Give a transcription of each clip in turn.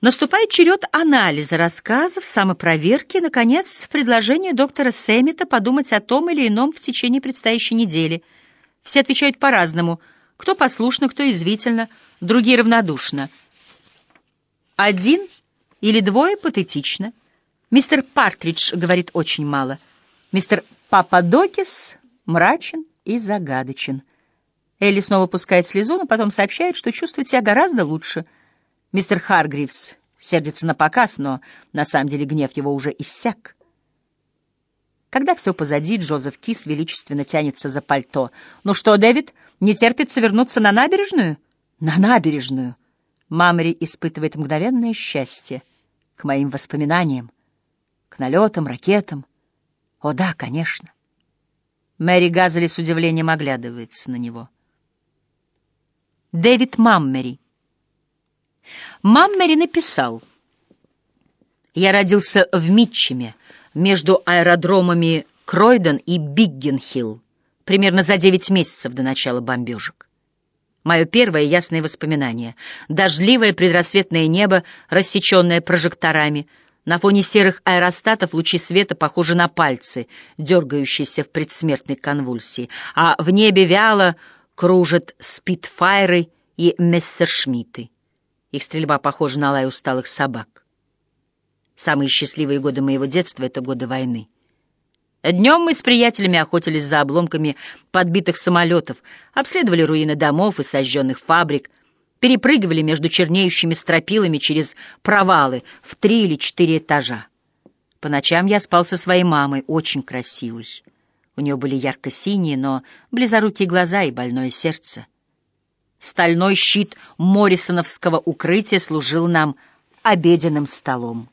Наступает черед анализа рассказов, самопроверки, наконец, предложение доктора Сэммита подумать о том или ином в течение предстоящей недели. Все отвечают по-разному. Кто послушно, кто извительно, другие равнодушно. Один или двое патетично. Мистер Партридж говорит очень мало. Мистер Пападокис мрачен и загадочен. Элли снова пускает слезу, но потом сообщает, что чувствует себя гораздо лучше — Мистер Харгривс сердится на показ, но на самом деле гнев его уже иссяк. Когда все позади, Джозеф Кис величественно тянется за пальто. «Ну что, Дэвид, не терпится вернуться на набережную?» «На набережную!» Мамри испытывает мгновенное счастье к моим воспоминаниям, к налетам, ракетам. О да, конечно. Мэри Газели с удивлением оглядывается на него. Дэвид Маммери — Маммери написал. «Я родился в Митчеме, между аэродромами Кройден и Биггенхилл, примерно за девять месяцев до начала бомбежек. Мое первое ясное воспоминание — дождливое предрассветное небо, рассеченное прожекторами, на фоне серых аэростатов лучи света похожи на пальцы, дергающиеся в предсмертной конвульсии, а в небе вяло кружат спитфайры и мессершмитты. Их стрельба похожа на лай усталых собак. Самые счастливые годы моего детства — это годы войны. Днем мы с приятелями охотились за обломками подбитых самолетов, обследовали руины домов и сожженных фабрик, перепрыгивали между чернеющими стропилами через провалы в три или четыре этажа. По ночам я спал со своей мамой, очень красивой. У нее были ярко-синие, но близорукие глаза и больное сердце — Стальной щит Моррисоновского укрытия служил нам обеденным столом.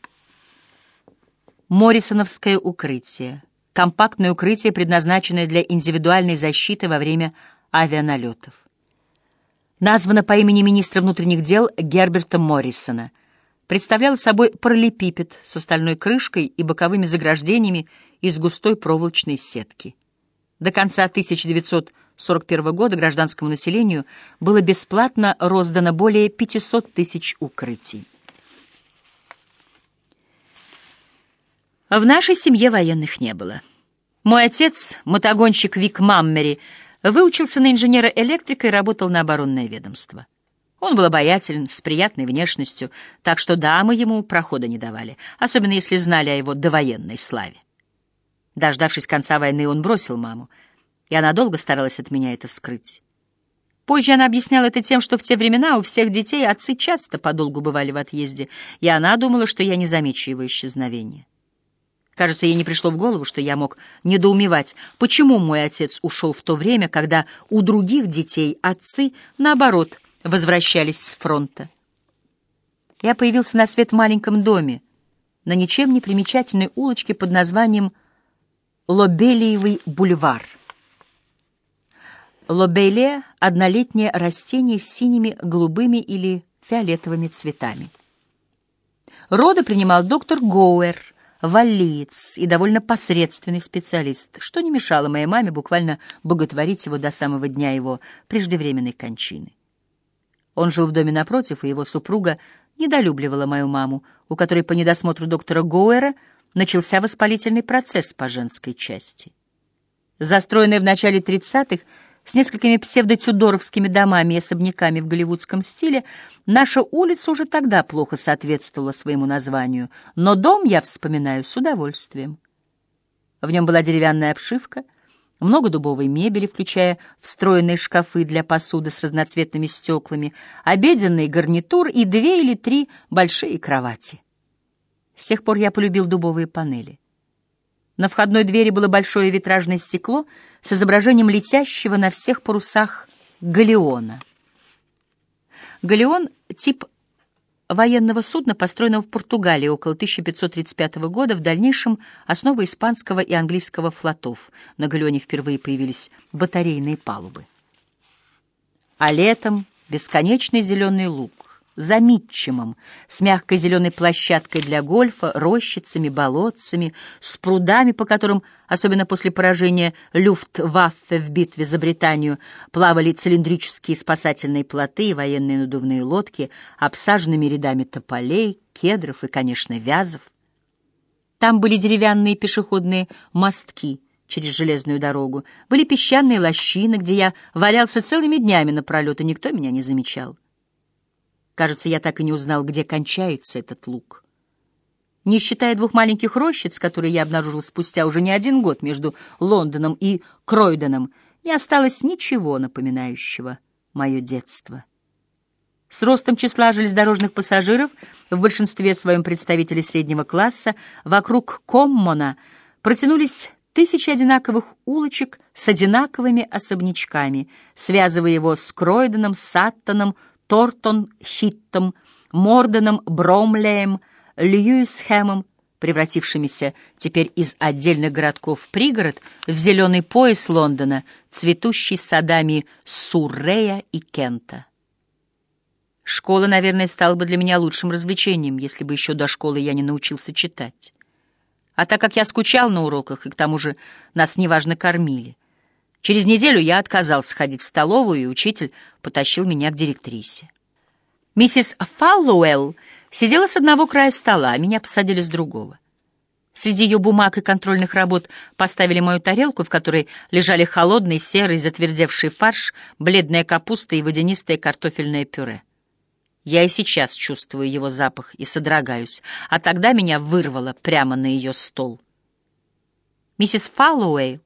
Моррисоновское укрытие. Компактное укрытие, предназначенное для индивидуальной защиты во время авианалетов. Названо по имени министра внутренних дел Герберта Моррисона. Представляло собой параллелепипед с остальной крышкой и боковыми заграждениями из густой проволочной сетки. До конца 1900 1941 года гражданскому населению было бесплатно роздано более 500 тысяч укрытий. В нашей семье военных не было. Мой отец, мотогонщик Вик Маммери, выучился на инженера-электрика и работал на оборонное ведомство. Он был обаятелен, с приятной внешностью, так что дамы ему прохода не давали, особенно если знали о его довоенной славе. Дождавшись конца войны, он бросил маму — и она долго старалась от меня это скрыть. Позже она объясняла это тем, что в те времена у всех детей отцы часто подолгу бывали в отъезде, и она думала, что я не замечу его исчезновения. Кажется, ей не пришло в голову, что я мог недоумевать, почему мой отец ушел в то время, когда у других детей отцы, наоборот, возвращались с фронта. Я появился на свет в маленьком доме, на ничем не примечательной улочке под названием Лобелиевый бульвар. Лобеле — однолетнее растение с синими, голубыми или фиолетовыми цветами. Роды принимал доктор Гоуэр, валлиец и довольно посредственный специалист, что не мешало моей маме буквально боготворить его до самого дня его преждевременной кончины. Он жил в доме напротив, и его супруга недолюбливала мою маму, у которой по недосмотру доктора Гоуэра начался воспалительный процесс по женской части. Застроенная в начале 30-х, с несколькими псевдотюдоровскими домами и особняками в голливудском стиле, наша улица уже тогда плохо соответствовала своему названию, но дом я вспоминаю с удовольствием. В нем была деревянная обшивка, много дубовой мебели, включая встроенные шкафы для посуды с разноцветными стеклами, обеденный гарнитур и две или три большие кровати. С тех пор я полюбил дубовые панели. На входной двери было большое витражное стекло с изображением летящего на всех парусах галеона. Галеон — тип военного судна, построенного в Португалии около 1535 года, в дальнейшем основа испанского и английского флотов. На галеоне впервые появились батарейные палубы. А летом бесконечный зеленый луг, за Митчемом, с мягкой зеленой площадкой для гольфа, рощицами, болотцами, с прудами, по которым, особенно после поражения Люфтваффе в битве за Британию, плавали цилиндрические спасательные плоты и военные надувные лодки, обсаженными рядами тополей, кедров и, конечно, вязов. Там были деревянные пешеходные мостки через железную дорогу, были песчаные лощины, где я валялся целыми днями напролет, и никто меня не замечал. Кажется, я так и не узнал, где кончается этот луг. Не считая двух маленьких рощиц, которые я обнаружил спустя уже не один год между Лондоном и Кройденом, не осталось ничего напоминающего мое детство. С ростом числа железнодорожных пассажиров, в большинстве своем представители среднего класса, вокруг Коммона протянулись тысячи одинаковых улочек с одинаковыми особнячками, связывая его с Кройденом, Саттоном, Тортон Хиттом, Морденом Бромлеем, Льюисхэмом, превратившимися теперь из отдельных городков в пригород, в зеленый пояс Лондона, цветущий садами Суррея и Кента. Школа, наверное, стала бы для меня лучшим развлечением, если бы еще до школы я не научился читать. А так как я скучал на уроках, и к тому же нас неважно кормили, Через неделю я отказался ходить в столовую, и учитель потащил меня к директрисе. Миссис Фаллоуэлл сидела с одного края стола, а меня посадили с другого. Среди ее бумаг и контрольных работ поставили мою тарелку, в которой лежали холодный, серый, затвердевший фарш, бледная капуста и водянистое картофельное пюре. Я и сейчас чувствую его запах и содрогаюсь, а тогда меня вырвало прямо на ее стол. Миссис Фаллоуэй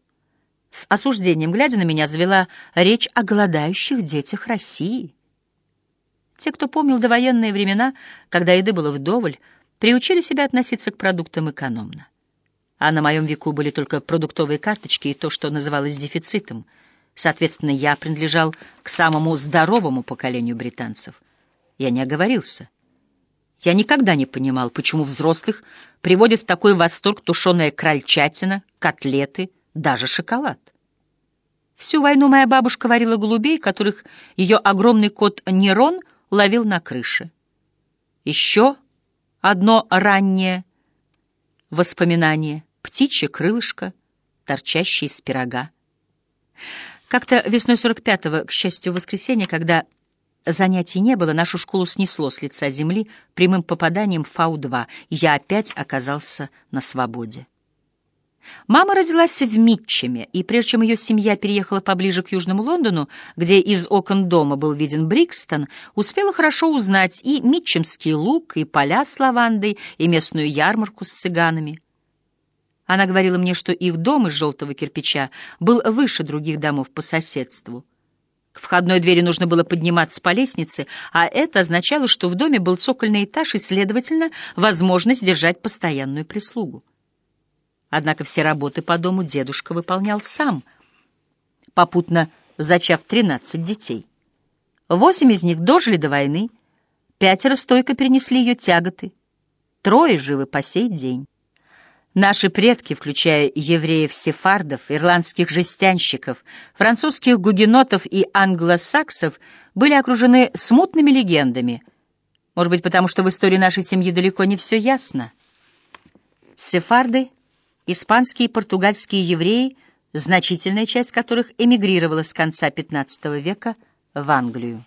с осуждением, глядя на меня, завела речь о голодающих детях России. Те, кто помнил довоенные времена, когда еды было вдоволь, приучили себя относиться к продуктам экономно. А на моем веку были только продуктовые карточки и то, что называлось дефицитом. Соответственно, я принадлежал к самому здоровому поколению британцев. Я не оговорился. Я никогда не понимал, почему взрослых приводит в такой восторг тушеная крольчатина, котлеты — даже шоколад. Всю войну моя бабушка варила голубей, которых ее огромный кот Нерон ловил на крыше. Еще одно раннее воспоминание — птичье крылышко, торчащее из пирога. Как-то весной 45-го, к счастью, воскресенье, когда занятий не было, нашу школу снесло с лица земли прямым попаданием в Фау-2, и я опять оказался на свободе. Мама родилась в Митчеме, и прежде чем ее семья переехала поближе к Южному Лондону, где из окон дома был виден Брикстон, успела хорошо узнать и Митчемский луг, и поля с лавандой, и местную ярмарку с цыганами. Она говорила мне, что их дом из желтого кирпича был выше других домов по соседству. К входной двери нужно было подниматься по лестнице, а это означало, что в доме был цокольный этаж и, следовательно, возможность держать постоянную прислугу. Однако все работы по дому дедушка выполнял сам, попутно зачав тринадцать детей. Восемь из них дожили до войны, пятеро стойко перенесли ее тяготы, трое живы по сей день. Наши предки, включая евреев-сефардов, ирландских жестянщиков, французских гугенотов и англосаксов, были окружены смутными легендами. Может быть, потому что в истории нашей семьи далеко не все ясно. Сефарды испанские и португальские евреи, значительная часть которых эмигрировала с конца XV века в Англию.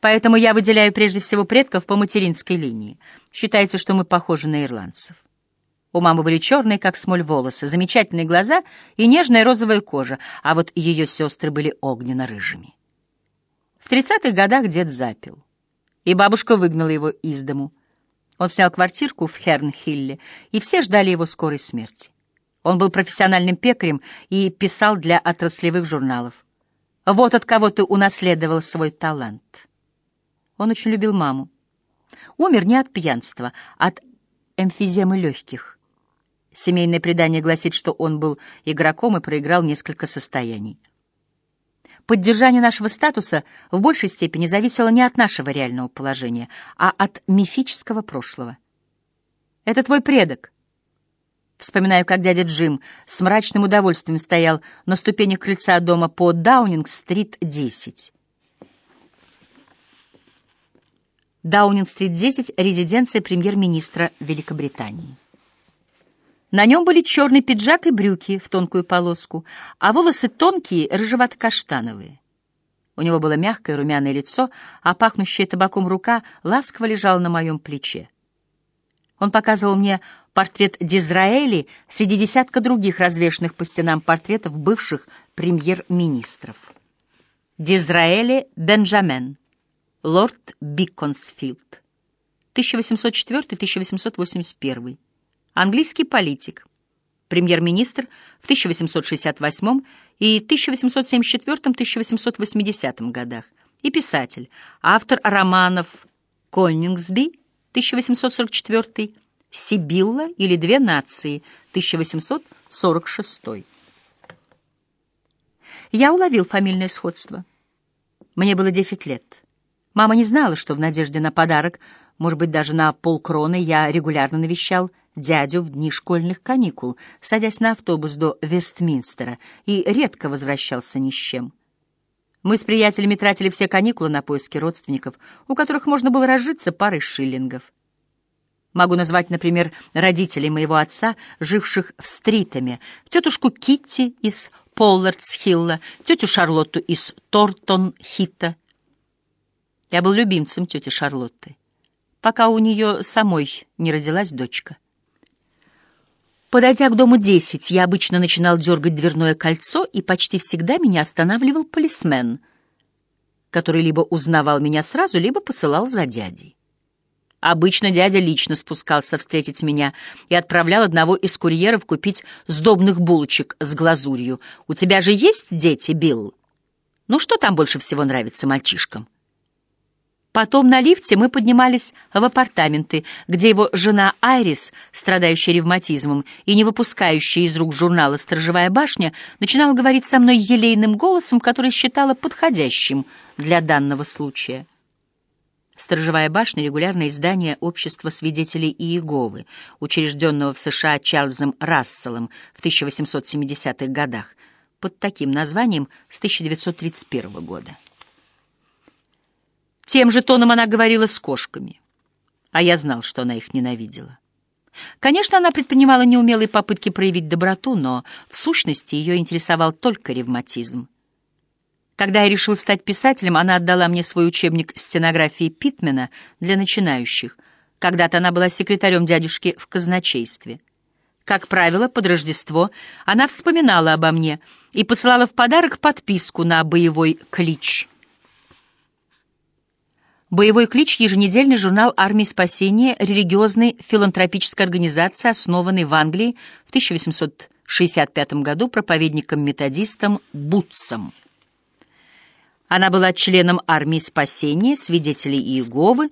Поэтому я выделяю прежде всего предков по материнской линии. Считается, что мы похожи на ирландцев. У мамы были черные, как смоль, волосы, замечательные глаза и нежная розовая кожа, а вот ее сестры были огненно-рыжими. В тридцатых годах дед запил, и бабушка выгнала его из дому — он снял квартирку в Хернхилле, и все ждали его скорой смерти. Он был профессиональным пекарем и писал для отраслевых журналов. Вот от кого ты унаследовал свой талант. Он очень любил маму. Умер не от пьянства, а от эмфиземы легких. Семейное предание гласит, что он был игроком и проиграл несколько состояний. Поддержание нашего статуса в большей степени зависело не от нашего реального положения, а от мифического прошлого. Это твой предок. Вспоминаю, как дядя Джим с мрачным удовольствием стоял на ступенях крыльца дома по Даунинг-стрит, 10. Даунинг-стрит 10, резиденция премьер-министра Великобритании. На нем были черный пиджак и брюки в тонкую полоску, а волосы тонкие, рыжевато-каштановые. У него было мягкое румяное лицо, а пахнущая табаком рука ласково лежала на моем плече. Он показывал мне портрет Дизраэли среди десятка других развешанных по стенам портретов бывших премьер-министров. Дизраэли Бенджамен, лорд Биконсфилд, 1804-1881, английский политик, премьер-министр в 1868 и 1874-1880 годах и писатель, автор романов «Конингсби» 1844, «Сибилла» или «Две нации» 1846. Я уловил фамильное сходство. Мне было 10 лет. Мама не знала, что в надежде на подарок, может быть, даже на полкроны, я регулярно навещал дядю в дни школьных каникул, садясь на автобус до Вестминстера, и редко возвращался ни с чем. Мы с приятелями тратили все каникулы на поиски родственников, у которых можно было разжиться парой шиллингов. Могу назвать, например, родителей моего отца, живших в Стритаме, тетушку Китти из Поллардсхилла, тетю Шарлотту из Тортон-Хита. Я был любимцем тети Шарлотты, пока у нее самой не родилась дочка. Подойдя к дому десять, я обычно начинал дергать дверное кольцо, и почти всегда меня останавливал полисмен, который либо узнавал меня сразу, либо посылал за дядей. Обычно дядя лично спускался встретить меня и отправлял одного из курьеров купить сдобных булочек с глазурью. «У тебя же есть дети, Билл? Ну что там больше всего нравится мальчишкам?» Потом на лифте мы поднимались в апартаменты, где его жена Айрис, страдающая ревматизмом и не выпускающая из рук журнала «Сторожевая башня», начинала говорить со мной елейным голосом, который считала подходящим для данного случая. «Сторожевая башня» — регулярное издание Общества свидетелей Иеговы, учрежденного в США Чарльзом Расселом в 1870-х годах, под таким названием с 1931 года. Тем же тоном она говорила с кошками. А я знал, что она их ненавидела. Конечно, она предпринимала неумелые попытки проявить доброту, но в сущности ее интересовал только ревматизм. Когда я решил стать писателем, она отдала мне свой учебник стенографии Питмена для начинающих. Когда-то она была секретарем дядюшки в казначействе. Как правило, под Рождество она вспоминала обо мне и посылала в подарок подписку на боевой клич — Боевой клич — еженедельный журнал армии спасения, религиозной филантропической организации, основанной в Англии в 1865 году проповедником-методистом Бутсом. Она была членом армии спасения, свидетелей Иеговы,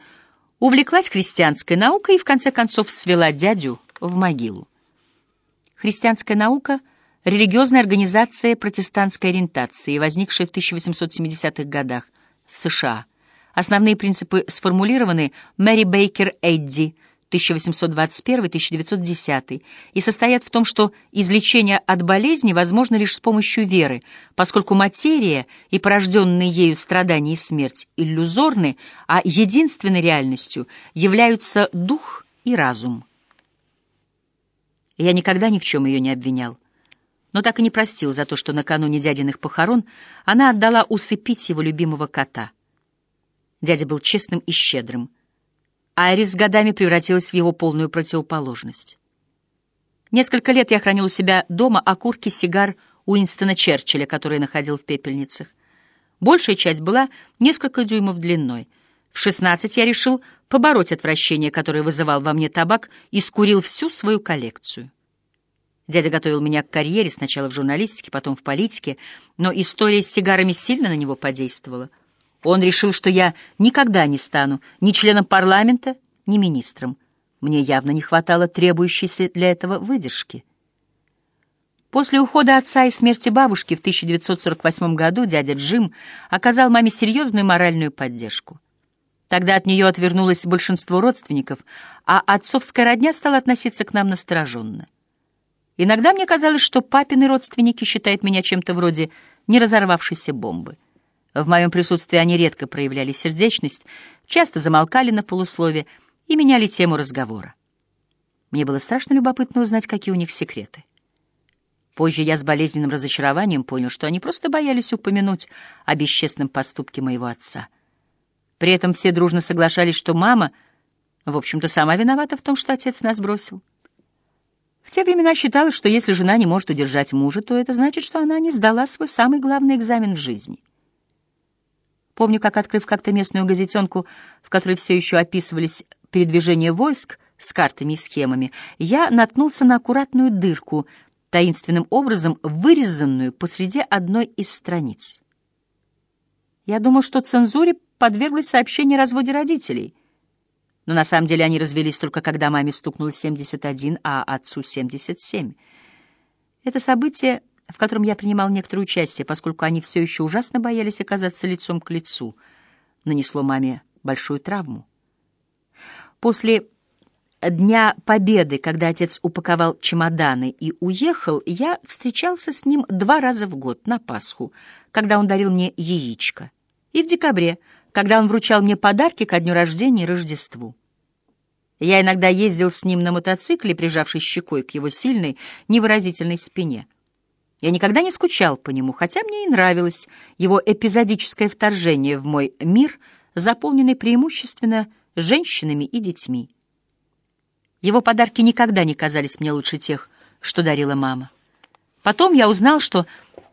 увлеклась христианской наукой и в конце концов свела дядю в могилу. Христианская наука — религиозная организация протестантской ориентации, возникшая в 1870-х годах в США — Основные принципы сформулированы Мэри Бейкер Эдди 1821-1910 и состоят в том, что излечение от болезни возможно лишь с помощью веры, поскольку материя и порожденные ею страдания и смерть иллюзорны, а единственной реальностью являются дух и разум. Я никогда ни в чем ее не обвинял, но так и не простил за то, что накануне дядиных похорон она отдала усыпить его любимого кота — Дядя был честным и щедрым. Айрис с годами превратилась в его полную противоположность. Несколько лет я хранил у себя дома окурки сигар Уинстона Черчилля, которые находил в пепельницах. Большая часть была несколько дюймов длиной. В шестнадцать я решил побороть отвращение, которое вызывал во мне табак, и скурил всю свою коллекцию. Дядя готовил меня к карьере сначала в журналистике, потом в политике, но история с сигарами сильно на него подействовала. Он решил, что я никогда не стану ни членом парламента, ни министром. Мне явно не хватало требующейся для этого выдержки. После ухода отца и смерти бабушки в 1948 году дядя Джим оказал маме серьезную моральную поддержку. Тогда от нее отвернулось большинство родственников, а отцовская родня стала относиться к нам настороженно. Иногда мне казалось, что папины родственники считают меня чем-то вроде неразорвавшейся бомбы — в моем присутствии они редко проявляли сердечность, часто замолкали на полуслове и меняли тему разговора. Мне было страшно любопытно узнать, какие у них секреты. Позже я с болезненным разочарованием понял, что они просто боялись упомянуть о бесчестном поступке моего отца. При этом все дружно соглашались, что мама, в общем-то, сама виновата в том, что отец нас бросил. В те времена считалось, что если жена не может удержать мужа, то это значит, что она не сдала свой самый главный экзамен в жизни. Помню, как, открыв как-то местную газетенку, в которой все еще описывались передвижения войск с картами и схемами, я наткнулся на аккуратную дырку, таинственным образом вырезанную посреди одной из страниц. Я думал, что цензуре подверглось сообщение о разводе родителей — но на самом деле они развелись только когда маме стукнуло 71, а отцу 77. Это событие, в котором я принимал некоторое участие, поскольку они все еще ужасно боялись оказаться лицом к лицу, нанесло маме большую травму. После Дня Победы, когда отец упаковал чемоданы и уехал, я встречался с ним два раза в год на Пасху, когда он дарил мне яичко, и в декабре, когда он вручал мне подарки ко дню рождения и Рождеству. Я иногда ездил с ним на мотоцикле, прижавшись щекой к его сильной, невыразительной спине. Я никогда не скучал по нему, хотя мне и нравилось его эпизодическое вторжение в мой мир, заполненный преимущественно женщинами и детьми. Его подарки никогда не казались мне лучше тех, что дарила мама. Потом я узнал, что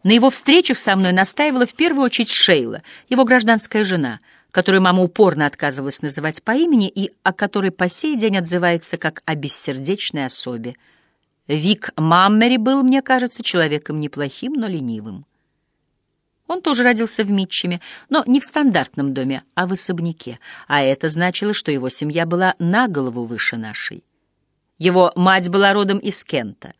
на его встречах со мной настаивала в первую очередь Шейла, его гражданская жена — которую мама упорно отказывалась называть по имени и о которой по сей день отзывается как о бессердечной особе. Вик Маммери был, мне кажется, человеком неплохим, но ленивым. Он тоже родился в Митчеме, но не в стандартном доме, а в особняке, а это значило, что его семья была на голову выше нашей. Его мать была родом из Кента.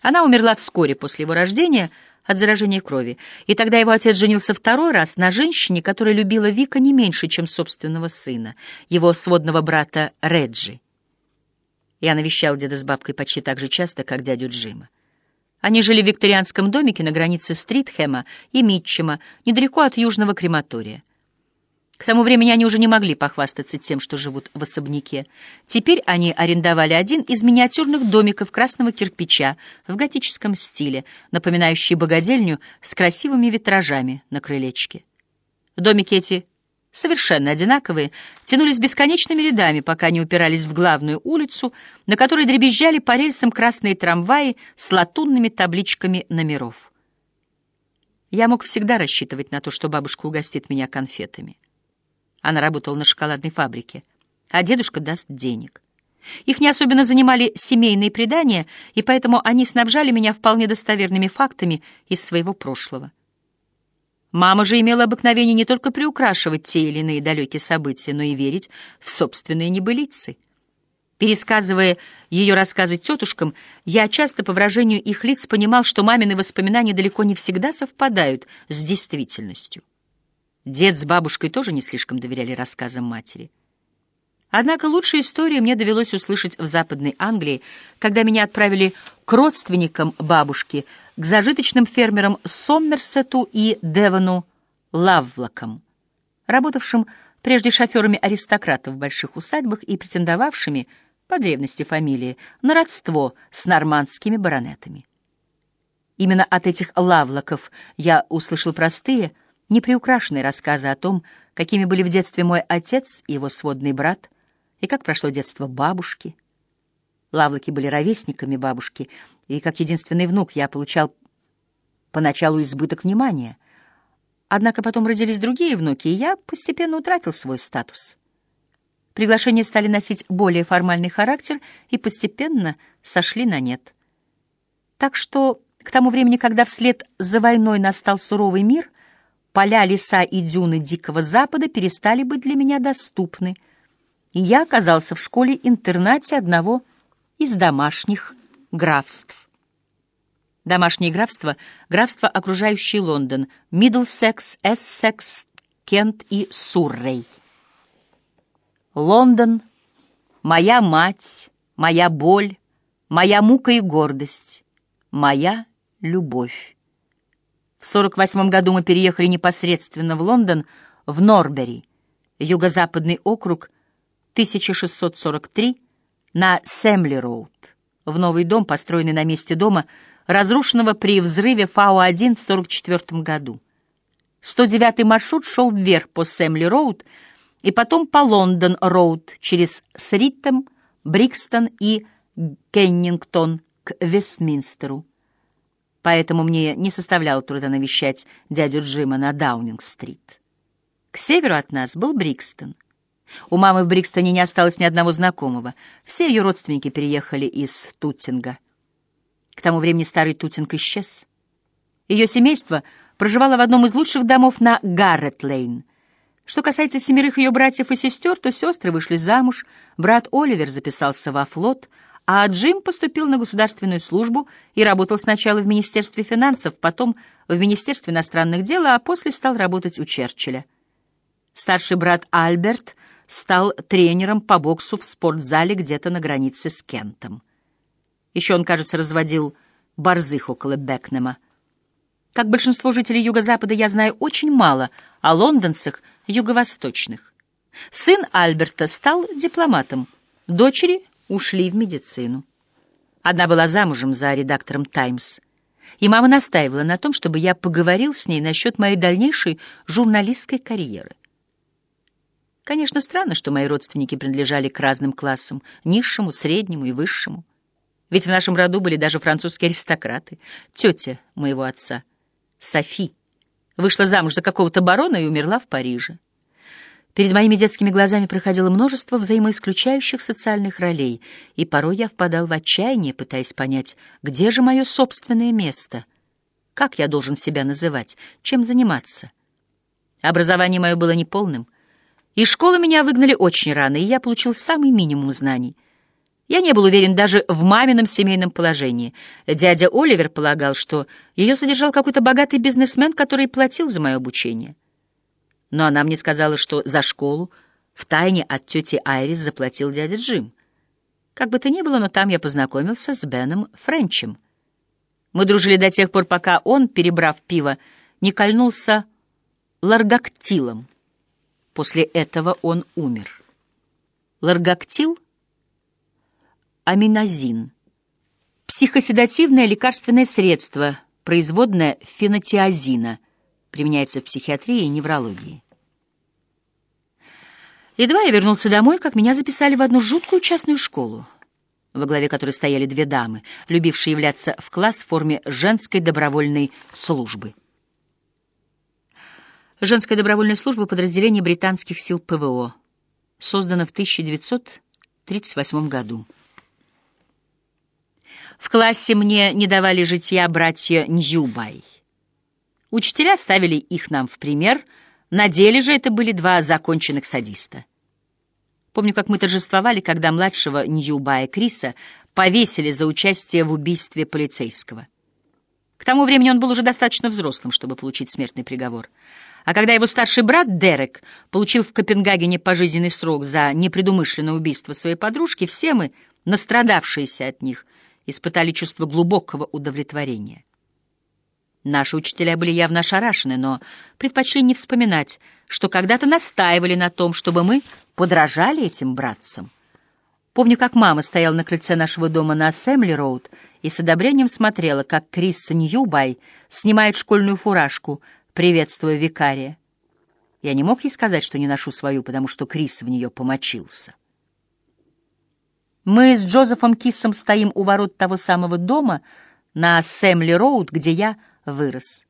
Она умерла вскоре после его рождения — от заражения крови, и тогда его отец женился второй раз на женщине, которая любила Вика не меньше, чем собственного сына, его сводного брата Реджи. Я навещал деда с бабкой почти так же часто, как дядю Джима. Они жили в викторианском домике на границе Стритхэма и Митчема, недалеко от южного крематория. К тому времени они уже не могли похвастаться тем, что живут в особняке. Теперь они арендовали один из миниатюрных домиков красного кирпича в готическом стиле, напоминающий богадельню с красивыми витражами на крылечке. Домики эти, совершенно одинаковые, тянулись бесконечными рядами, пока не упирались в главную улицу, на которой дребезжали по рельсам красные трамваи с латунными табличками номеров. Я мог всегда рассчитывать на то, что бабушка угостит меня конфетами. Она работала на шоколадной фабрике, а дедушка даст денег. Их не особенно занимали семейные предания, и поэтому они снабжали меня вполне достоверными фактами из своего прошлого. Мама же имела обыкновение не только приукрашивать те или иные далекие события, но и верить в собственные небылицы. Пересказывая ее рассказы тетушкам, я часто по выражению их лиц понимал, что мамины воспоминания далеко не всегда совпадают с действительностью. Дед с бабушкой тоже не слишком доверяли рассказам матери. Однако лучшие истории мне довелось услышать в Западной Англии, когда меня отправили к родственникам бабушки, к зажиточным фермерам Соммерсету и Девону Лавлокам, работавшим прежде шоферами аристократов в больших усадьбах и претендовавшими, по древности фамилии, на родство с нормандскими баронетами. Именно от этих Лавлоков я услышал простые, неприукрашенные рассказы о том, какими были в детстве мой отец и его сводный брат, и как прошло детство бабушки. Лавлоки были ровесниками бабушки, и как единственный внук я получал поначалу избыток внимания. Однако потом родились другие внуки, и я постепенно утратил свой статус. Приглашения стали носить более формальный характер и постепенно сошли на нет. Так что к тому времени, когда вслед за войной настал суровый мир — поля, леса и дюны Дикого Запада перестали быть для меня доступны, и я оказался в школе-интернате одного из домашних графств. Домашние графства — графства, окружающие Лондон, Миддлсекс, Эссекс, Кент и Суррей. Лондон — моя мать, моя боль, моя мука и гордость, моя любовь. В 48 году мы переехали непосредственно в Лондон, в Норбери, юго-западный округ 1643 на Семли-Роуд, в новый дом, построенный на месте дома, разрушенного при взрыве Фау-1 в 1944 году. 109-й маршрут шел вверх по Семли-Роуд и потом по Лондон-Роуд через Сриттем, Брикстон и Кеннингтон к Вестминстеру. Поэтому мне не составляло труда навещать дядю Джима на Даунинг-стрит. К северу от нас был Брикстон. У мамы в Брикстоне не осталось ни одного знакомого. Все ее родственники переехали из Туттинга. К тому времени старый Тутинг исчез. Ее семейство проживало в одном из лучших домов на Гаррет-Лейн. Что касается семерых ее братьев и сестер, то сестры вышли замуж, брат Оливер записался во флот, а Джим поступил на государственную службу и работал сначала в Министерстве финансов, потом в Министерстве иностранных дел, а после стал работать у Черчилля. Старший брат Альберт стал тренером по боксу в спортзале где-то на границе с Кентом. Еще он, кажется, разводил борзых около Бекнема. Как большинство жителей Юго-Запада, я знаю очень мало о лондонцах юго-восточных. Сын Альберта стал дипломатом, дочери ушли в медицину. Одна была замужем за редактором «Таймс», и мама настаивала на том, чтобы я поговорил с ней насчет моей дальнейшей журналистской карьеры. Конечно, странно, что мои родственники принадлежали к разным классам — низшему, среднему и высшему. Ведь в нашем роду были даже французские аристократы. Тетя моего отца, Софи, вышла замуж за какого-то барона и умерла в Париже. Перед моими детскими глазами проходило множество взаимоисключающих социальных ролей, и порой я впадал в отчаяние, пытаясь понять, где же мое собственное место, как я должен себя называть, чем заниматься. Образование мое было неполным. Из школы меня выгнали очень рано, и я получил самый минимум знаний. Я не был уверен даже в мамином семейном положении. Дядя Оливер полагал, что ее содержал какой-то богатый бизнесмен, который платил за мое обучение. Но она мне сказала, что за школу втайне от тети Айрис заплатил дядя Джим. Как бы то ни было, но там я познакомился с Беном Френчем. Мы дружили до тех пор, пока он, перебрав пиво, не кольнулся ларгактилом. После этого он умер. Ларгактил — аминозин. Психоседативное лекарственное средство, производное фенотиазина, применяется в психиатрии и неврологии. Едва я вернулся домой, как меня записали в одну жуткую частную школу, во главе которой стояли две дамы, любившие являться в класс в форме женской добровольной службы. Женская добровольная служба — подразделение британских сил ПВО. Создана в 1938 году. В классе мне не давали житья братья Ньюбай. Учителя ставили их нам в пример, на деле же это были два законченных садиста. Помню, как мы торжествовали, когда младшего Ньюбая Криса повесили за участие в убийстве полицейского. К тому времени он был уже достаточно взрослым, чтобы получить смертный приговор — а когда его старший брат Дерек получил в Копенгагене пожизненный срок за непредумышленное убийство своей подружки, все мы, настрадавшиеся от них, испытали чувство глубокого удовлетворения. Наши учителя были явно ошарашены, но предпочли не вспоминать, что когда-то настаивали на том, чтобы мы подражали этим братцам. Помню, как мама стояла на крыльце нашего дома на Ассембли-Роуд и с одобрением смотрела, как Крис Ньюбай снимает школьную фуражку — приветствуя викария. Я не мог ей сказать, что не ношу свою, потому что Крис в нее помочился. Мы с Джозефом Киссом стоим у ворот того самого дома на Сэмли-Роуд, где я вырос.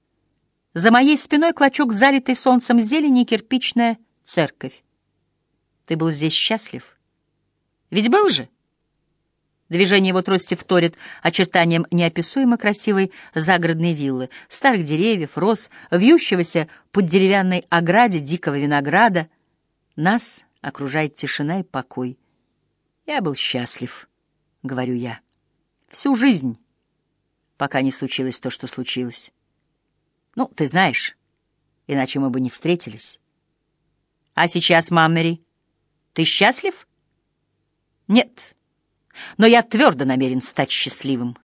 За моей спиной клочок залитой солнцем зелени и кирпичная церковь. Ты был здесь счастлив? Ведь был же? Движение его трости вторит очертанием неописуемо красивой загородной виллы, старых деревьев, роз, вьющегося под деревянной ограде дикого винограда. Нас окружает тишина и покой. Я был счастлив, — говорю я, — всю жизнь, пока не случилось то, что случилось. Ну, ты знаешь, иначе мы бы не встретились. А сейчас, Маммери, ты счастлив? Нет. — но я твердо намерен стать счастливым.